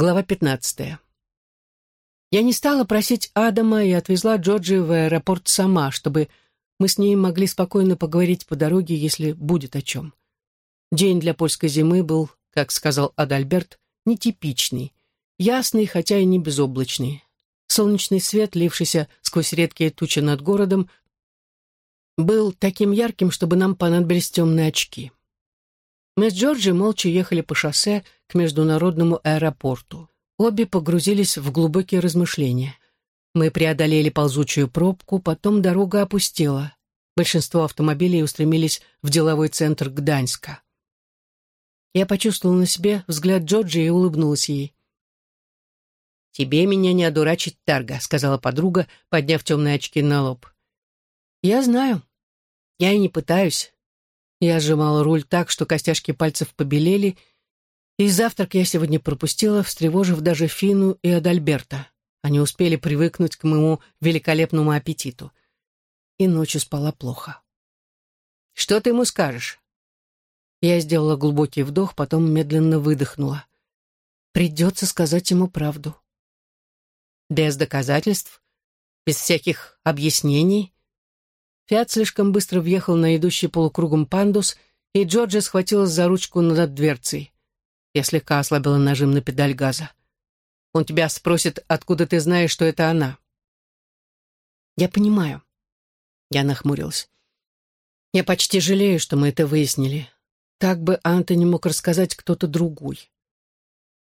Глава 15. Я не стала просить Адама и отвезла Джорджи в аэропорт сама, чтобы мы с ней могли спокойно поговорить по дороге, если будет о чем. День для польской зимы был, как сказал Адальберт, нетипичный, ясный, хотя и не безоблачный. Солнечный свет, лившийся сквозь редкие тучи над городом, был таким ярким, чтобы нам понадобились темные очки. Мы с Джорджи молча ехали по шоссе к международному аэропорту. Обе погрузились в глубокие размышления. Мы преодолели ползучую пробку, потом дорога опустела. Большинство автомобилей устремились в деловой центр Гданьска. Я почувствовала на себе взгляд Джорджи и улыбнулась ей. «Тебе меня не одурачить, Тарга», — сказала подруга, подняв темные очки на лоб. «Я знаю. Я и не пытаюсь. Я сжимала руль так, что костяшки пальцев побелели, и завтрак я сегодня пропустила, встревожив даже Фину и Адальберта. Они успели привыкнуть к моему великолепному аппетиту. И ночью спала плохо. «Что ты ему скажешь?» Я сделала глубокий вдох, потом медленно выдохнула. «Придется сказать ему правду». «Без доказательств? Без всяких объяснений?» Фиат слишком быстро въехал на идущий полукругом пандус, и Джорджи схватилась за ручку над дверцей. Я слегка ослабила нажим на педаль газа. Он тебя спросит, откуда ты знаешь, что это она. Я понимаю. Я нахмурилась. Я почти жалею, что мы это выяснили. Так бы Антони мог рассказать кто-то другой.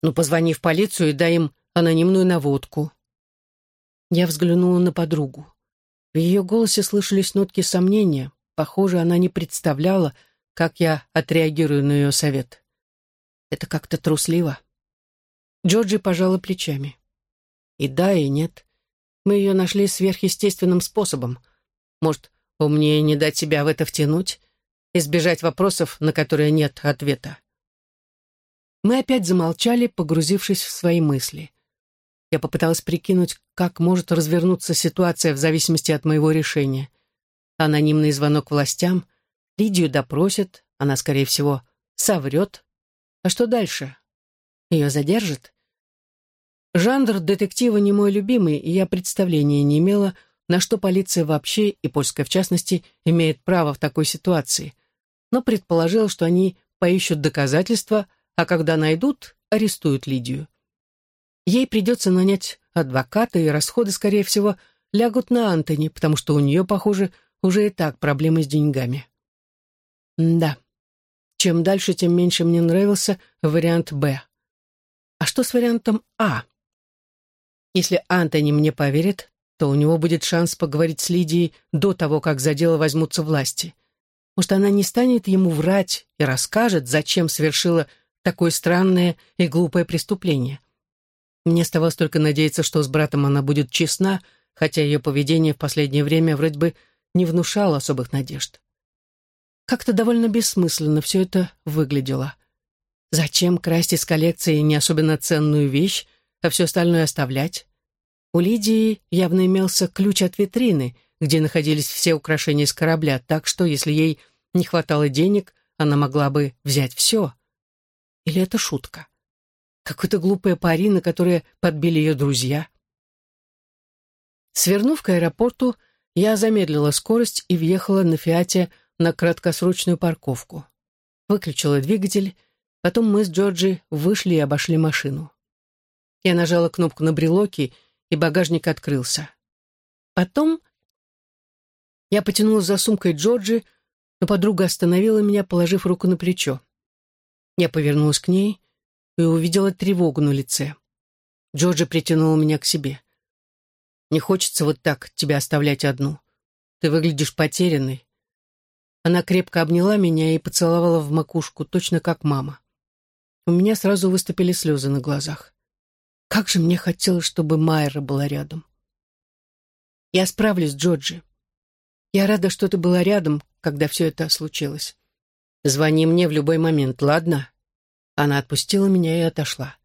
Ну, позвони в полицию и дай им анонимную наводку. Я взглянула на подругу. В ее голосе слышались нотки сомнения. Похоже, она не представляла, как я отреагирую на ее совет. Это как-то трусливо. Джорджи пожала плечами. И да, и нет. Мы ее нашли сверхъестественным способом. Может, умнее не дать себя в это втянуть, избежать вопросов, на которые нет ответа. Мы опять замолчали, погрузившись в свои мысли. Я попыталась прикинуть, как может развернуться ситуация в зависимости от моего решения. Анонимный звонок властям, Лидию допросят, она, скорее всего, соврет. А что дальше? Ее задержат? Жанр детектива не мой любимый, и я представления не имела, на что полиция вообще, и польская в частности, имеет право в такой ситуации. Но предположила, что они поищут доказательства, а когда найдут, арестуют Лидию. Ей придется нанять адвоката, и расходы, скорее всего, лягут на Антони, потому что у нее, похоже, уже и так проблемы с деньгами. да, чем дальше, тем меньше мне нравился вариант «Б». А что с вариантом «А»? Если Антони мне поверит, то у него будет шанс поговорить с Лидией до того, как за дело возьмутся власти. Может, она не станет ему врать и расскажет, зачем совершила такое странное и глупое преступление. Мне оставалось только надеяться, что с братом она будет честна, хотя ее поведение в последнее время вроде бы не внушало особых надежд. Как-то довольно бессмысленно все это выглядело. Зачем красть из коллекции не особенно ценную вещь, а все остальное оставлять? У Лидии явно имелся ключ от витрины, где находились все украшения с корабля, так что, если ей не хватало денег, она могла бы взять все. Или это шутка? Какой-то глупая пари, на которое подбили ее друзья. Свернув к аэропорту, я замедлила скорость и въехала на «Фиате» на краткосрочную парковку. Выключила двигатель, потом мы с Джорджи вышли и обошли машину. Я нажала кнопку на брелоке, и багажник открылся. Потом я потянулась за сумкой Джорджи, но подруга остановила меня, положив руку на плечо. Я повернулась к ней — и увидела тревогу на лице. Джорджи притянула меня к себе. «Не хочется вот так тебя оставлять одну. Ты выглядишь потерянной». Она крепко обняла меня и поцеловала в макушку, точно как мама. У меня сразу выступили слезы на глазах. Как же мне хотелось, чтобы Майра была рядом. «Я справлюсь, Джорджи. Я рада, что ты была рядом, когда все это случилось. Звони мне в любой момент, ладно?» Она отпустила меня и отошла.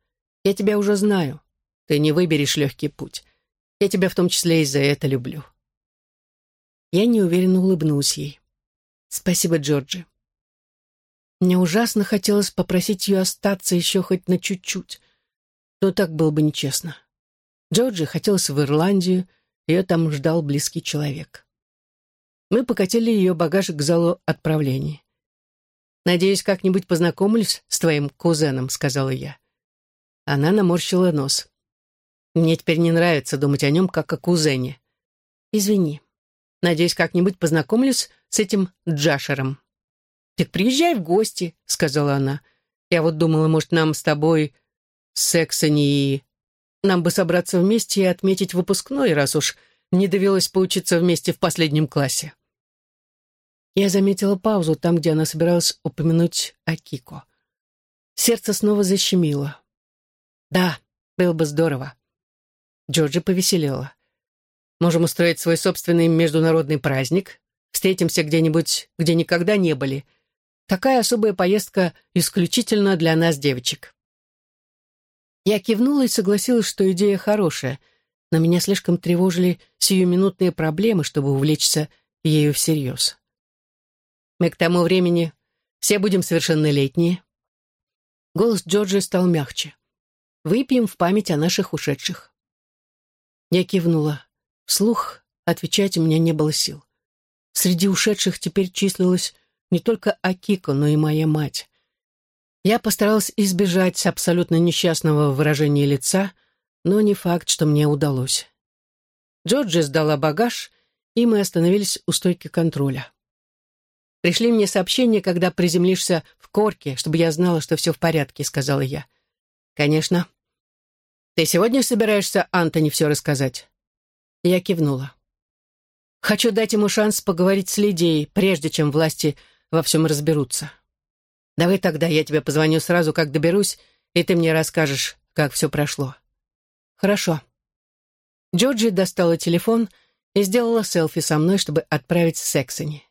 «Я тебя уже знаю. Ты не выберешь легкий путь. Я тебя в том числе и за это люблю». Я неуверенно улыбнулась ей. «Спасибо, Джорджи». Мне ужасно хотелось попросить ее остаться еще хоть на чуть-чуть. Но так было бы нечестно. Джорджи хотелось в Ирландию, ее там ждал близкий человек. Мы покатили ее багаж к залу отправления. «Надеюсь, как-нибудь познакомлюсь с твоим кузеном», — сказала я. Она наморщила нос. «Мне теперь не нравится думать о нем, как о кузене. Извини. Надеюсь, как-нибудь познакомлюсь с этим Джашером». «Так приезжай в гости», — сказала она. «Я вот думала, может, нам с тобой секса не... Нам бы собраться вместе и отметить выпускной, раз уж не довелось поучиться вместе в последнем классе». Я заметила паузу там, где она собиралась упомянуть Акико. Сердце снова защемило. «Да, было бы здорово». Джорджи повеселела. «Можем устроить свой собственный международный праздник. Встретимся где-нибудь, где никогда не были. Такая особая поездка исключительно для нас, девочек». Я кивнула и согласилась, что идея хорошая, но меня слишком тревожили сиюминутные проблемы, чтобы увлечься ею всерьез. Мы к тому времени все будем совершеннолетние. Голос Джорджа стал мягче. Выпьем в память о наших ушедших. Я кивнула. Вслух отвечать у меня не было сил. Среди ушедших теперь числилась не только Акико, но и моя мать. Я постаралась избежать абсолютно несчастного выражения лица, но не факт, что мне удалось. Джорджи сдала багаж, и мы остановились у стойки контроля. «Пришли мне сообщение, когда приземлишься в корке, чтобы я знала, что все в порядке», — сказала я. «Конечно». «Ты сегодня собираешься Антони все рассказать?» Я кивнула. «Хочу дать ему шанс поговорить с Лидией, прежде чем власти во всем разберутся. Давай тогда я тебе позвоню сразу, как доберусь, и ты мне расскажешь, как все прошло». «Хорошо». Джорджи достала телефон и сделала селфи со мной, чтобы отправить Сексони.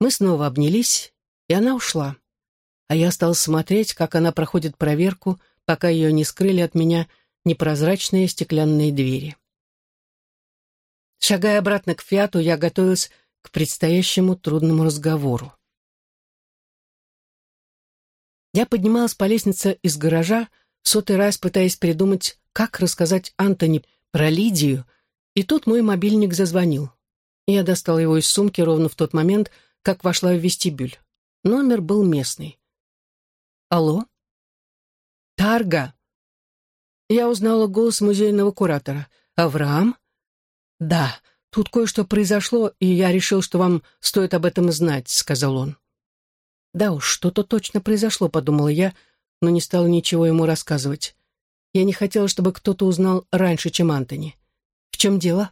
Мы снова обнялись, и она ушла. А я стал смотреть, как она проходит проверку, пока ее не скрыли от меня непрозрачные стеклянные двери. Шагая обратно к Фиату, я готовилась к предстоящему трудному разговору. Я поднималась по лестнице из гаража, сотый раз пытаясь придумать, как рассказать Антони про Лидию, и тут мой мобильник зазвонил. Я достала его из сумки ровно в тот момент, как вошла в вестибюль. Номер был местный. «Алло?» «Тарга!» Я узнала голос музейного куратора. «Авраам?» «Да, тут кое-что произошло, и я решил, что вам стоит об этом знать», — сказал он. «Да уж, что-то точно произошло», — подумала я, но не стала ничего ему рассказывать. Я не хотела, чтобы кто-то узнал раньше, чем Антони. «В чем дело?»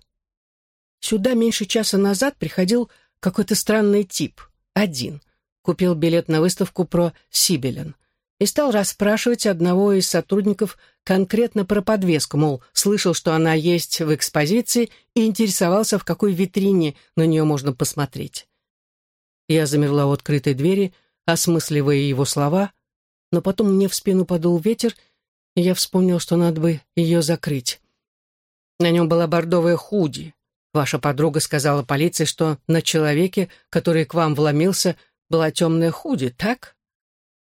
Сюда меньше часа назад приходил какой-то странный тип, один, купил билет на выставку про Сибелен и стал расспрашивать одного из сотрудников конкретно про подвеску, мол, слышал, что она есть в экспозиции и интересовался, в какой витрине на нее можно посмотреть. Я замерла у открытой двери, осмысливая его слова, но потом мне в спину подул ветер, и я вспомнил, что надо бы ее закрыть. На нем была бордовая худи, Ваша подруга сказала полиции, что на человеке, который к вам вломился, была темная худи, так?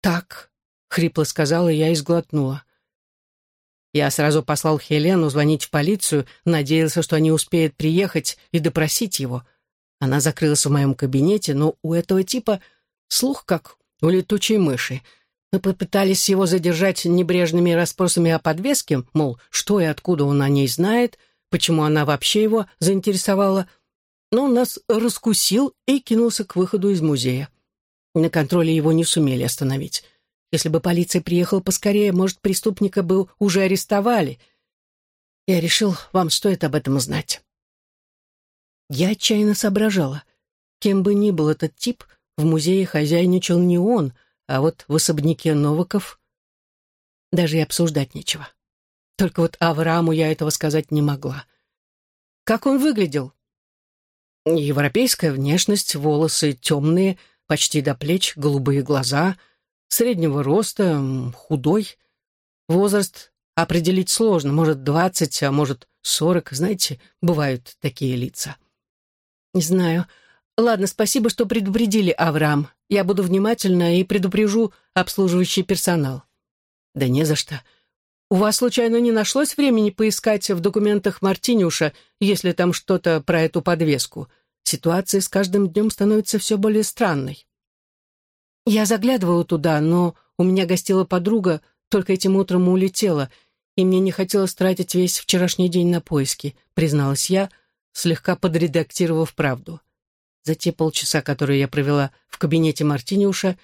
Так, хрипло сказала я и сглотнула. Я сразу послал Хелену звонить в полицию, надеялся, что они успеют приехать и допросить его. Она закрылась в моем кабинете, но у этого типа слух как у летучей мыши. Мы попытались его задержать небрежными расспросами о подвеске, мол, что и откуда он о ней знает — почему она вообще его заинтересовала, но он нас раскусил и кинулся к выходу из музея. На контроле его не сумели остановить. Если бы полиция приехала поскорее, может, преступника бы уже арестовали. Я решил, вам стоит об этом знать. Я отчаянно соображала. Кем бы ни был этот тип, в музее хозяйничал не он, а вот в особняке Новаков даже и обсуждать нечего. Только вот Аврааму я этого сказать не могла. Как он выглядел? Европейская внешность, волосы темные, почти до плеч, голубые глаза, среднего роста, худой. Возраст определить сложно, может, двадцать, а может, сорок, знаете, бывают такие лица. Не знаю. Ладно, спасибо, что предупредили, Авраам. Я буду внимательна и предупрежу обслуживающий персонал. Да не за что. У вас, случайно, не нашлось времени поискать в документах Мартинюша, если там что-то про эту подвеску? Ситуация с каждым днем становится все более странной. Я заглядывала туда, но у меня гостила подруга, только этим утром улетела, и мне не хотелось тратить весь вчерашний день на поиски, призналась я, слегка подредактировав правду. За те полчаса, которые я провела в кабинете Мартиниуша,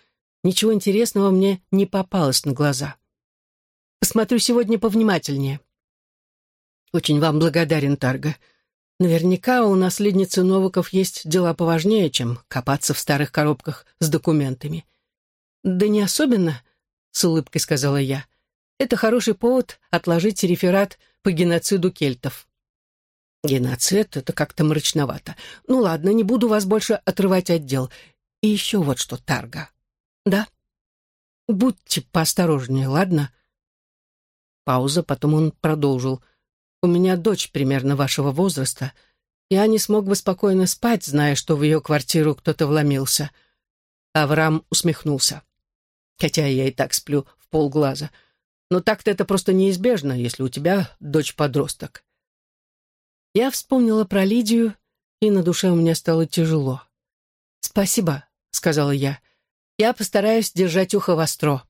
ничего интересного мне не попалось на глаза. Посмотрю сегодня повнимательнее. Очень вам благодарен, Тарга. Наверняка у наследницы Новиков есть дела поважнее, чем копаться в старых коробках с документами. Да не особенно, с улыбкой сказала я. Это хороший повод отложить реферат по геноциду кельтов. Геноцид — это как-то мрачновато. Ну ладно, не буду вас больше отрывать от дел. И еще вот что, Тарга. Да? Будьте поосторожнее, ладно? Пауза, потом он продолжил. У меня дочь примерно вашего возраста. Я не смог бы спокойно спать, зная, что в ее квартиру кто-то вломился. Авраам усмехнулся. Хотя я и так сплю в полглаза. Но так-то это просто неизбежно, если у тебя дочь-подросток. Я вспомнила про Лидию, и на душе у меня стало тяжело. «Спасибо», — сказала я. «Я постараюсь держать ухо востро».